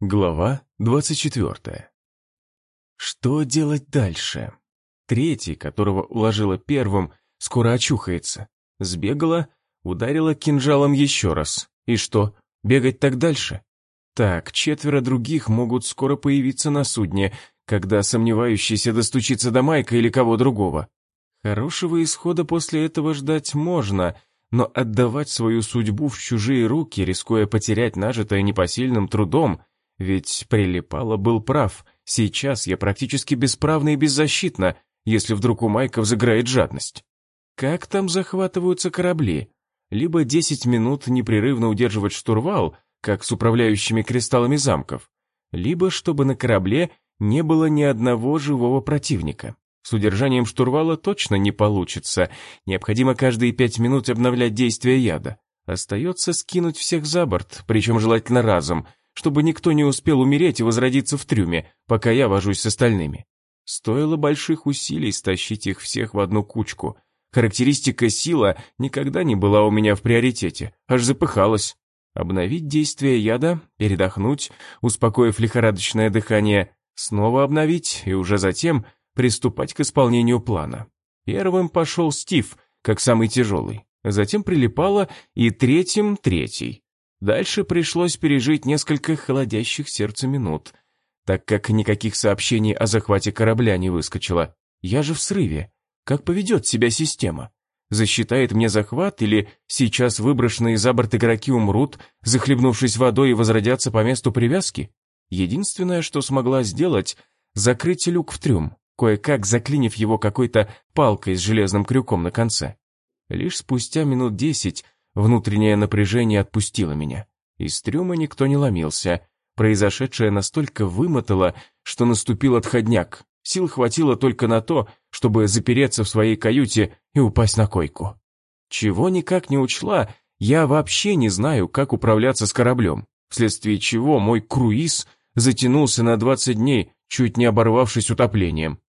Глава 24. Что делать дальше? Третий, которого уложила первым, скоро очухается. Сбегала, ударила кинжалом еще раз. И что, бегать так дальше? Так, четверо других могут скоро появиться на судне, когда сомневающийся достучится до Майка или кого другого. Хорошего исхода после этого ждать можно, но отдавать свою судьбу в чужие руки, рискуя потерять нажитое непосильным трудом – ведь Прилипало был прав. Сейчас я практически бесправна и беззащитна, если вдруг у Майка взыграет жадность. Как там захватываются корабли? Либо 10 минут непрерывно удерживать штурвал, как с управляющими кристаллами замков, либо чтобы на корабле не было ни одного живого противника. С удержанием штурвала точно не получится, необходимо каждые пять минут обновлять действие яда. Остается скинуть всех за борт, причем желательно разом, чтобы никто не успел умереть и возродиться в трюме, пока я вожусь с остальными. Стоило больших усилий стащить их всех в одну кучку. Характеристика сила никогда не была у меня в приоритете, аж запыхалась. Обновить действие яда, передохнуть, успокоив лихорадочное дыхание, снова обновить и уже затем приступать к исполнению плана. Первым пошел Стив, как самый тяжелый. Затем прилипала и третьим третий. Дальше пришлось пережить несколько холодящих сердце минут, так как никаких сообщений о захвате корабля не выскочило. Я же в срыве. Как поведет себя система? Засчитает мне захват или сейчас выброшенные за борт игроки умрут, захлебнувшись водой и возродятся по месту привязки? Единственное, что смогла сделать, закрыть люк в трюм, кое-как заклинив его какой-то палкой с железным крюком на конце. Лишь спустя минут десять Внутреннее напряжение отпустило меня. Из трюма никто не ломился. Произошедшее настолько вымотало, что наступил отходняк. Сил хватило только на то, чтобы запереться в своей каюте и упасть на койку. Чего никак не учла, я вообще не знаю, как управляться с кораблем, вследствие чего мой круиз затянулся на 20 дней, чуть не оборвавшись утоплением.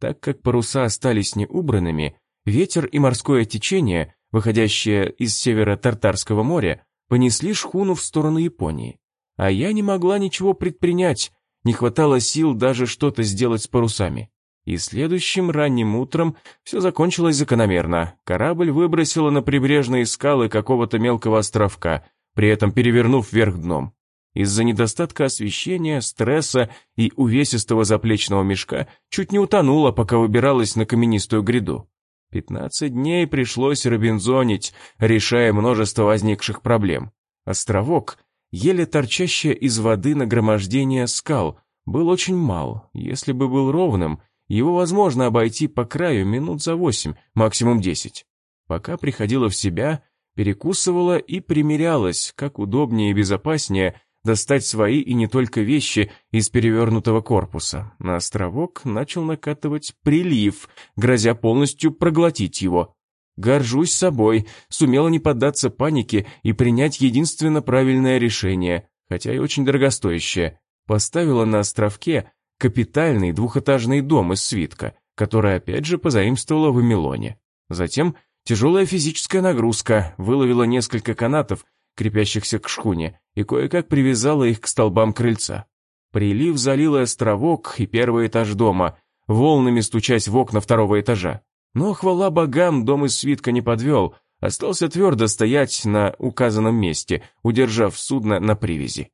Так как паруса остались неубранными, ветер и морское течение выходящие из севера Тартарского моря, понесли шхуну в сторону Японии. А я не могла ничего предпринять, не хватало сил даже что-то сделать с парусами. И следующим ранним утром все закончилось закономерно. Корабль выбросило на прибрежные скалы какого-то мелкого островка, при этом перевернув вверх дном. Из-за недостатка освещения, стресса и увесистого заплечного мешка чуть не утонула, пока выбиралась на каменистую гряду. Пятнадцать дней пришлось робинзонить, решая множество возникших проблем. Островок, еле торчащее из воды нагромождение скал, был очень мал. Если бы был ровным, его возможно обойти по краю минут за восемь, максимум десять. Пока приходила в себя, перекусывала и примерялась, как удобнее и безопаснее достать свои и не только вещи из перевернутого корпуса. На островок начал накатывать прилив, грозя полностью проглотить его. Горжусь собой, сумела не поддаться панике и принять единственно правильное решение, хотя и очень дорогостоящее. Поставила на островке капитальный двухэтажный дом из свитка, который опять же позаимствовала в Эмилоне. Затем тяжелая физическая нагрузка, выловила несколько канатов крепящихся к шхуне, и кое-как привязала их к столбам крыльца. Прилив залил островок и первый этаж дома, волнами стучась в окна второго этажа. Но, хвала богам, дом из свитка не подвел, остался твердо стоять на указанном месте, удержав судно на привязи.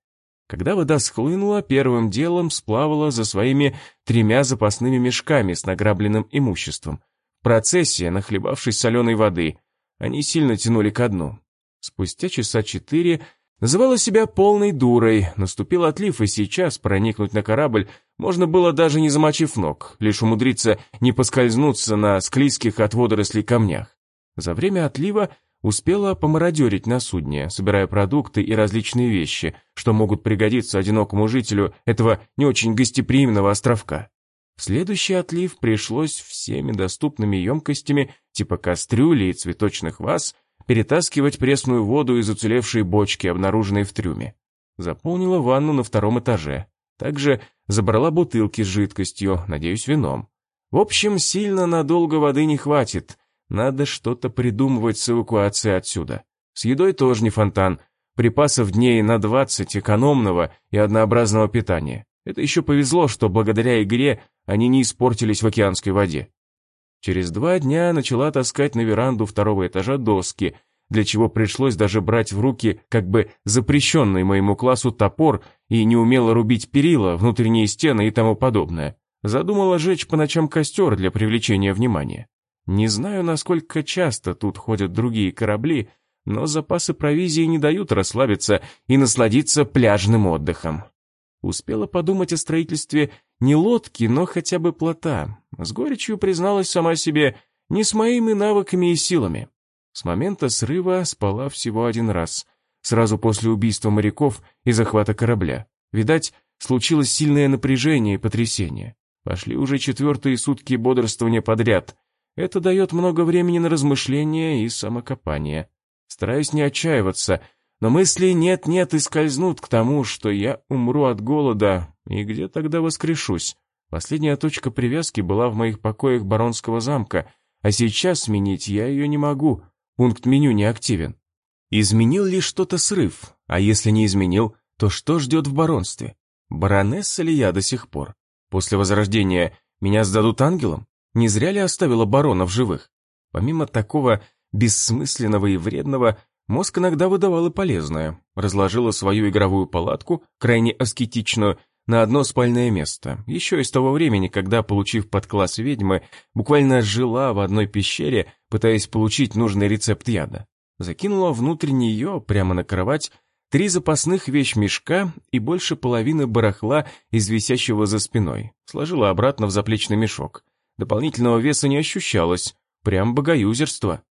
Когда вода схлынула, первым делом сплавала за своими тремя запасными мешками с награбленным имуществом. В процессе, нахлебавшись соленой воды, они сильно тянули ко дну. Спустя часа четыре называла себя полной дурой, наступил отлив, и сейчас проникнуть на корабль можно было даже не замочив ног, лишь умудриться не поскользнуться на склизких от водорослей камнях. За время отлива успела помародерить на судне, собирая продукты и различные вещи, что могут пригодиться одинокому жителю этого не очень гостеприимного островка. Следующий отлив пришлось всеми доступными емкостями, типа кастрюли и цветочных ваз, перетаскивать пресную воду из уцелевшей бочки, обнаруженной в трюме. Заполнила ванну на втором этаже. Также забрала бутылки с жидкостью, надеюсь, вином. В общем, сильно надолго воды не хватит. Надо что-то придумывать с эвакуацией отсюда. С едой тоже не фонтан. припасов дней на 20 экономного и однообразного питания. Это еще повезло, что благодаря игре они не испортились в океанской воде. Через два дня начала таскать на веранду второго этажа доски, для чего пришлось даже брать в руки как бы запрещенный моему классу топор и неумело рубить перила, внутренние стены и тому подобное. Задумала жечь по ночам костер для привлечения внимания. Не знаю, насколько часто тут ходят другие корабли, но запасы провизии не дают расслабиться и насладиться пляжным отдыхом. Успела подумать о строительстве не лодки, но хотя бы плота. С горечью призналась сама себе, не с моими навыками и силами. С момента срыва спала всего один раз, сразу после убийства моряков и захвата корабля. Видать, случилось сильное напряжение и потрясение. Пошли уже четвертые сутки бодрствования подряд. Это дает много времени на размышления и самокопание. Стараюсь не отчаиваться, но мысли нет-нет и скользнут к тому, что я умру от голода, и где тогда воскрешусь. Последняя точка привязки была в моих покоях баронского замка, а сейчас сменить я ее не могу, пункт меню не активен. Изменил ли что-то срыв? А если не изменил, то что ждет в баронстве? Баронесса ли я до сих пор? После возрождения меня сдадут ангелам? Не зря ли оставила барона в живых? Помимо такого бессмысленного и вредного, мозг иногда выдавал и полезное. Разложила свою игровую палатку, крайне аскетичную, на одно спальное место, еще из того времени, когда, получив подкласс ведьмы, буквально жила в одной пещере, пытаясь получить нужный рецепт яда. Закинула внутрь нее, прямо на кровать, три запасных вещмешка и больше половины барахла из висящего за спиной. Сложила обратно в заплечный мешок. Дополнительного веса не ощущалось, прям богоюзерство.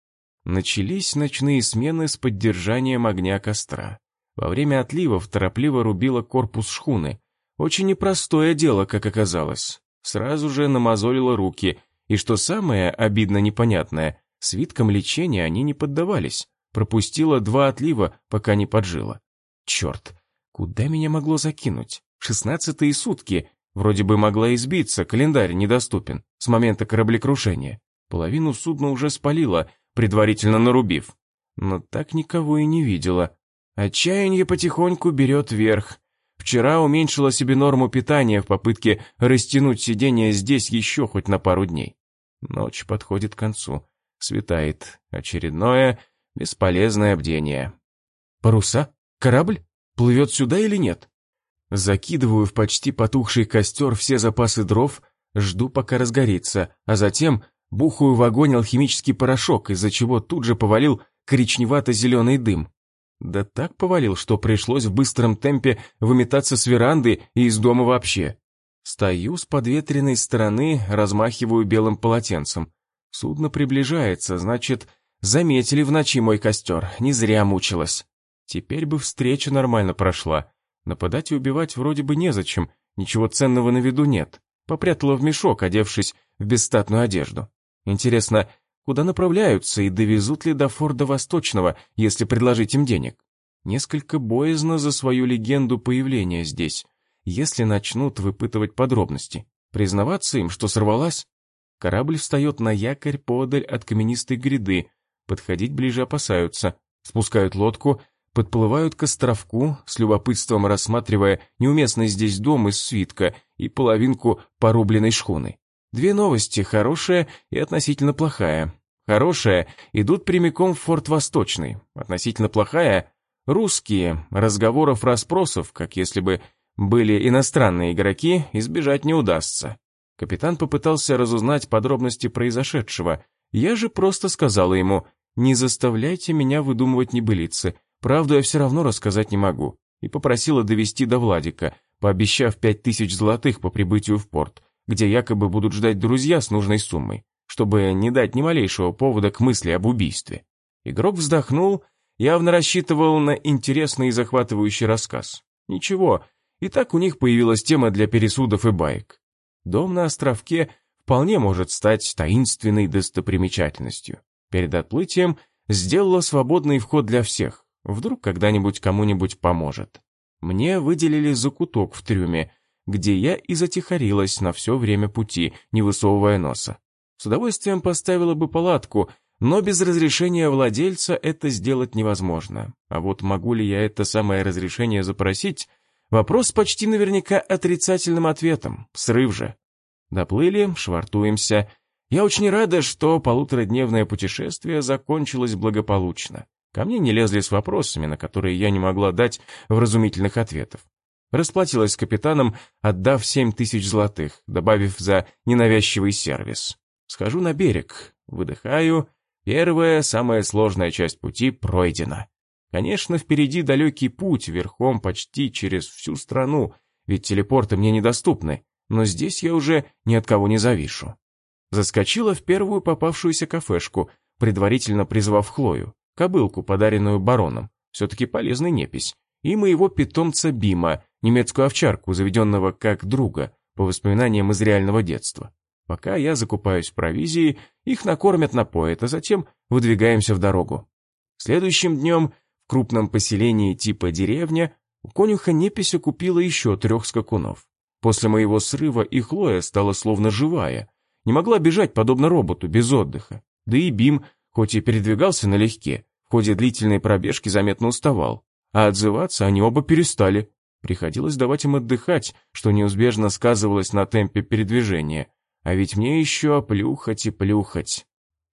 Начались ночные смены с поддержанием огня костра. Во время отливов торопливо рубила корпус шхуны, очень непростое дело, как оказалось. Сразу же намазолила руки, и что самое обидно непонятное, свитком лечения они не поддавались. Пропустила два отлива, пока не поджила. Черт, куда меня могло закинуть? Шестнадцатые сутки. Вроде бы могла избиться, календарь недоступен, с момента кораблекрушения. Половину судна уже спалила, предварительно нарубив. Но так никого и не видела. Отчаяние потихоньку берет верх. Вчера уменьшила себе норму питания в попытке растянуть сидение здесь еще хоть на пару дней. Ночь подходит к концу. Светает. Очередное бесполезное бдение. Паруса? Корабль? Плывет сюда или нет? Закидываю в почти потухший костер все запасы дров, жду, пока разгорится, а затем бухаю в огонь алхимический порошок, из-за чего тут же повалил коричневато-зеленый дым. Да так повалил, что пришлось в быстром темпе выметаться с веранды и из дома вообще. Стою с подветренной стороны, размахиваю белым полотенцем. Судно приближается, значит, заметили в ночи мой костер, не зря мучилась. Теперь бы встреча нормально прошла. Нападать и убивать вроде бы незачем, ничего ценного на виду нет. Попрятала в мешок, одевшись в бесстатную одежду. Интересно, куда направляются и довезут ли до Форда Восточного, если предложить им денег. Несколько боязно за свою легенду появления здесь, если начнут выпытывать подробности. Признаваться им, что сорвалась? Корабль встает на якорь подаль от каменистой гряды, подходить ближе опасаются, спускают лодку, подплывают к островку, с любопытством рассматривая неуместный здесь дом из свитка и половинку порубленной шхуны. Две новости, хорошая и относительно плохая. Хорошая идут прямиком в форт Восточный. Относительно плохая – русские. Разговоров-расспросов, как если бы были иностранные игроки, избежать не удастся. Капитан попытался разузнать подробности произошедшего. Я же просто сказала ему, не заставляйте меня выдумывать небылицы, правду я все равно рассказать не могу. И попросила довести до Владика, пообещав пять тысяч золотых по прибытию в порт, где якобы будут ждать друзья с нужной суммой чтобы не дать ни малейшего повода к мысли об убийстве. Игрок вздохнул, явно рассчитывал на интересный и захватывающий рассказ. Ничего, и так у них появилась тема для пересудов и байк. Дом на островке вполне может стать таинственной достопримечательностью. Перед отплытием сделала свободный вход для всех. Вдруг когда-нибудь кому-нибудь поможет. Мне выделили закуток в трюме, где я и затихарилась на все время пути, не высовывая носа. С удовольствием поставила бы палатку, но без разрешения владельца это сделать невозможно. А вот могу ли я это самое разрешение запросить? Вопрос почти наверняка отрицательным ответом. Срыв же. Доплыли, швартуемся. Я очень рада, что полуторадневное путешествие закончилось благополучно. Ко мне не лезли с вопросами, на которые я не могла дать вразумительных ответов. Расплатилась с капитаном, отдав семь тысяч золотых, добавив за ненавязчивый сервис. Схожу на берег, выдыхаю. Первая, самая сложная часть пути пройдена. Конечно, впереди далекий путь, верхом почти через всю страну, ведь телепорты мне недоступны, но здесь я уже ни от кого не завишу. Заскочила в первую попавшуюся кафешку, предварительно призвав Хлою, кобылку, подаренную бароном, все-таки полезный непись, и моего питомца Бима, немецкую овчарку, заведенного как друга, по воспоминаниям из реального детства. Пока я закупаюсь в провизии, их накормят напоят, а затем выдвигаемся в дорогу. Следующим днем в крупном поселении типа деревня у конюха Непися купила еще трех скакунов. После моего срыва и Хлоя стала словно живая, не могла бежать подобно роботу, без отдыха. Да и Бим, хоть и передвигался налегке, в ходе длительной пробежки заметно уставал, а отзываться они оба перестали. Приходилось давать им отдыхать, что неизбежно сказывалось на темпе передвижения. А ведь мне еще плюхать и плюхать.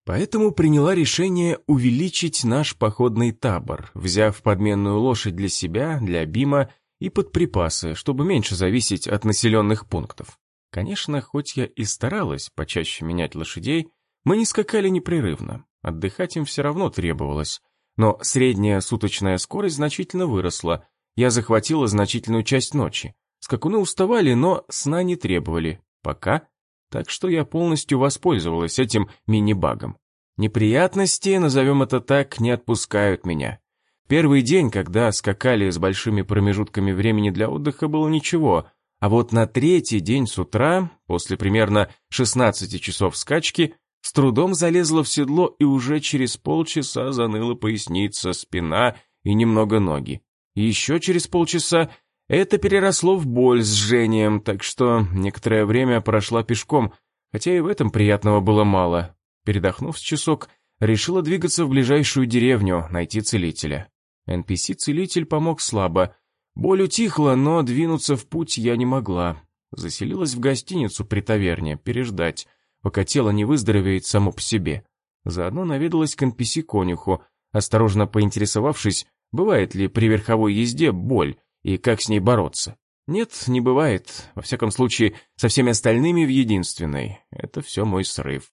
Поэтому приняла решение увеличить наш походный табор, взяв подменную лошадь для себя, для Бима и под припасы, чтобы меньше зависеть от населенных пунктов. Конечно, хоть я и старалась почаще менять лошадей, мы не скакали непрерывно, отдыхать им все равно требовалось, но средняя суточная скорость значительно выросла. Я захватила значительную часть ночи. Скакуны уставали, но сна не требовали. Пока. Так что я полностью воспользовалась этим мини-багом. Неприятности, назовем это так, не отпускают меня. Первый день, когда скакали с большими промежутками времени для отдыха, было ничего, а вот на третий день с утра, после примерно 16 часов скачки, с трудом залезла в седло и уже через полчаса заныла поясница, спина и немного ноги. Еще через полчаса это переросло в боль с жжением, так что некоторое время прошла пешком, хотя и в этом приятного было мало. Передохнув с часок, решила двигаться в ближайшую деревню, найти целителя. NPC-целитель помог слабо. Боль утихла, но двинуться в путь я не могла. Заселилась в гостиницу при таверне, переждать пока тело не выздоровеет само по себе. Заодно наведалась к NPC-конюху, осторожно поинтересовавшись, бывает ли при верховой езде боль и как с ней бороться. Нет, не бывает, во всяком случае, со всеми остальными в единственной. Это все мой срыв.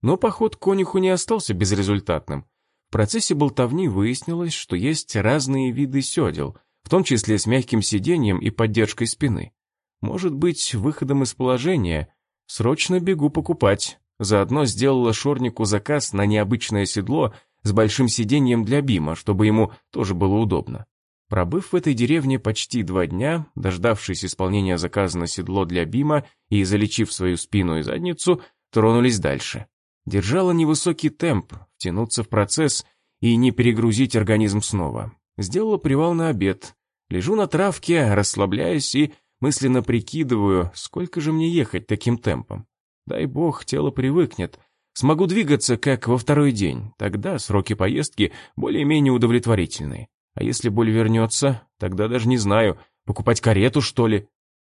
Но поход к конюху не остался безрезультатным. В процессе болтовни выяснилось, что есть разные виды седел, в том числе с мягким сиденьем и поддержкой спины. Может быть, выходом из положения Срочно бегу покупать. Заодно сделала Шорнику заказ на необычное седло с большим сиденьем для Бима, чтобы ему тоже было удобно. Пробыв в этой деревне почти два дня, дождавшись исполнения заказа на седло для Бима и залечив свою спину и задницу, тронулись дальше. Держала невысокий темп, втянуться в процесс и не перегрузить организм снова. Сделала привал на обед. Лежу на травке, расслабляюсь и Мысленно прикидываю, сколько же мне ехать таким темпом. Дай бог, тело привыкнет. Смогу двигаться, как во второй день. Тогда сроки поездки более-менее удовлетворительные. А если боль вернется, тогда даже не знаю, покупать карету, что ли?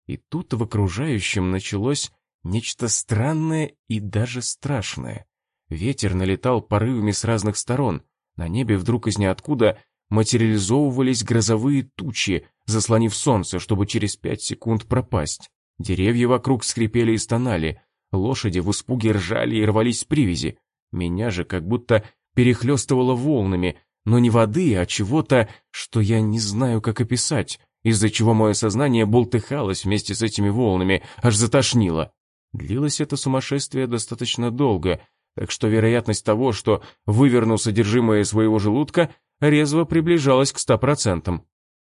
И тут в окружающем началось нечто странное и даже страшное. Ветер налетал порывами с разных сторон. На небе вдруг из ниоткуда материализовывались грозовые тучи, заслонив солнце, чтобы через пять секунд пропасть. Деревья вокруг скрипели и стонали, лошади в испуге ржали и рвались с привязи. Меня же как будто перехлестывало волнами, но не воды, а чего-то, что я не знаю, как описать, из-за чего мое сознание болтыхалось вместе с этими волнами, аж затошнило. Длилось это сумасшествие достаточно долго, так что вероятность того, что выверну содержимое своего желудка, резво приближалась к ста процентам.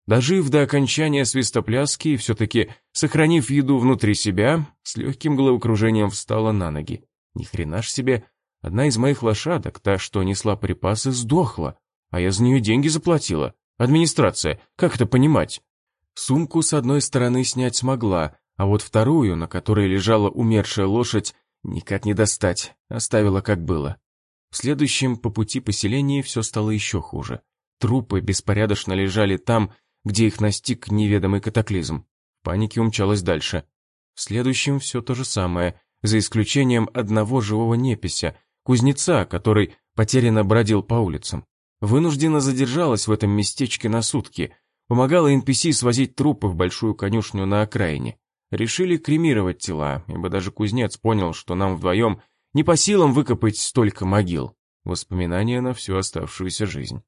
Дожив до окончания свистопляски и все-таки сохранив еду внутри себя, с легким головокружением встала на ноги. Ни хрена ж себе, одна из моих лошадок, та, что несла припасы, сдохла, а я за нее деньги заплатила. Администрация, как это понимать? Сумку с одной стороны снять смогла, а вот вторую, на которой лежала умершая лошадь, никак не достать, оставила как было. В следующем по пути поселении все стало еще хуже. Трупы беспорядочно лежали там, где их настиг неведомый катаклизм. В панике умчалась дальше. В следующем все то же самое, за исключением одного живого непися, кузнеца, который потерянно бродил по улицам. Вынужденно задержалась в этом местечке на сутки, помогала NPC свозить трупы в большую конюшню на окраине. Решили кремировать тела, ибо даже кузнец понял, что нам вдвоем не по силам выкопать столько могил. Воспоминания на всю оставшуюся жизнь.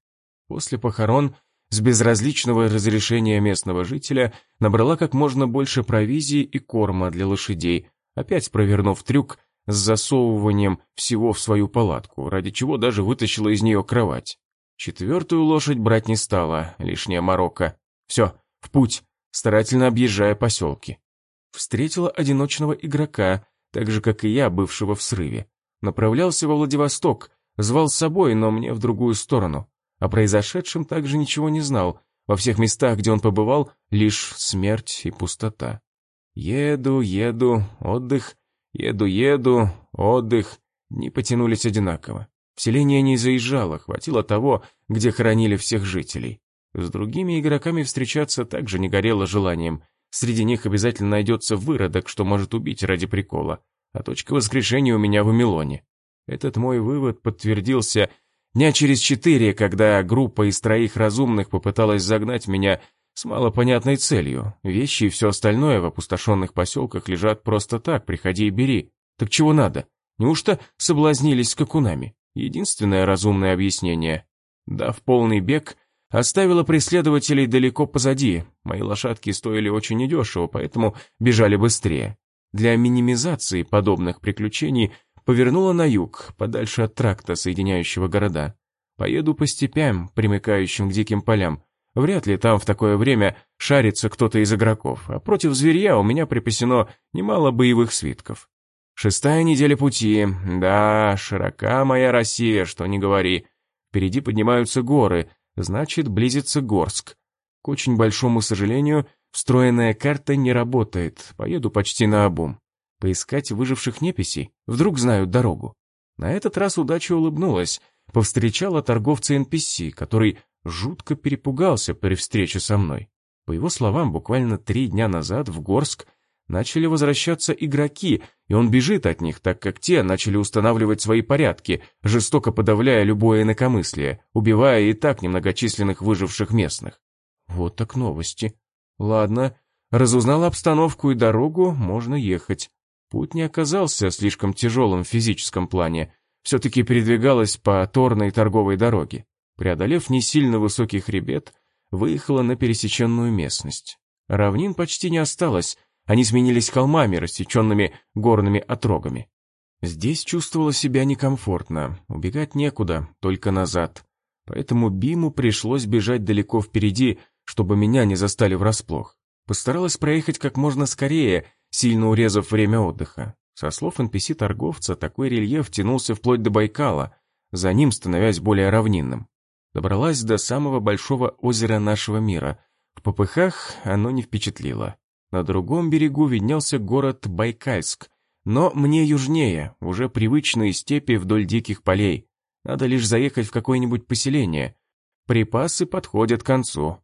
После похорон с безразличного разрешения местного жителя набрала как можно больше провизии и корма для лошадей, опять провернув трюк с засовыванием всего в свою палатку, ради чего даже вытащила из нее кровать. Четвертую лошадь брать не стала, лишняя морока. Все, в путь, старательно объезжая поселки. Встретила одиночного игрока, так же, как и я, бывшего в срыве. Направлялся во Владивосток, звал с собой, но мне в другую сторону. О произошедшем также ничего не знал. Во всех местах, где он побывал, лишь смерть и пустота. Еду, еду, отдых, еду-еду, отдых. Не потянулись одинаково. В селение не заезжало, хватило того, где хоронили всех жителей. С другими игроками встречаться также не горело желанием. Среди них обязательно найдется выродок, что может убить ради прикола. А точка воскрешения у меня в Амилоне. Этот мой вывод подтвердился Дня через четыре, когда группа из троих разумных попыталась загнать меня с малопонятной целью. Вещи и все остальное в опустошенных поселках лежат просто так, приходи и бери. Так чего надо? Неужто соблазнились скакунами? Единственное разумное объяснение. Да, в полный бег оставила преследователей далеко позади. Мои лошадки стоили очень недешево, поэтому бежали быстрее. Для минимизации подобных приключений – Повернула на юг, подальше от тракта, соединяющего города. Поеду по степям, примыкающим к диким полям. Вряд ли там в такое время шарится кто-то из игроков, а против зверья у меня припасено немало боевых свитков. Шестая неделя пути. Да, широка моя Россия, что не говори. Впереди поднимаются горы, значит, близится Горск. К очень большому сожалению, встроенная карта не работает, поеду почти на обум. Поискать выживших неписей? Вдруг знают дорогу? На этот раз удача улыбнулась. Повстречала торговца NPC, который жутко перепугался при встрече со мной. По его словам, буквально три дня назад в Горск начали возвращаться игроки, и он бежит от них, так как те начали устанавливать свои порядки, жестоко подавляя любое инакомыслие, убивая и так немногочисленных выживших местных. Вот так новости. Ладно, разузнал обстановку и дорогу, можно ехать. Путь не оказался слишком тяжелым в физическом плане, все-таки передвигалась по торной торговой дороге. Преодолев не сильно высокий хребет, выехала на пересеченную местность. Равнин почти не осталось, они сменились холмами, рассеченными горными отрогами. Здесь чувствовала себя некомфортно, убегать некуда, только назад. Поэтому Биму пришлось бежать далеко впереди, чтобы меня не застали врасплох. Постаралась проехать как можно скорее сильно урезав время отдыха. Со слов NPC-торговца, такой рельеф тянулся вплоть до Байкала, за ним становясь более равнинным. Добралась до самого большого озера нашего мира. В попыхах оно не впечатлило. На другом берегу виднелся город Байкальск, но мне южнее, уже привычные степи вдоль диких полей. Надо лишь заехать в какое-нибудь поселение. Припасы подходят к концу.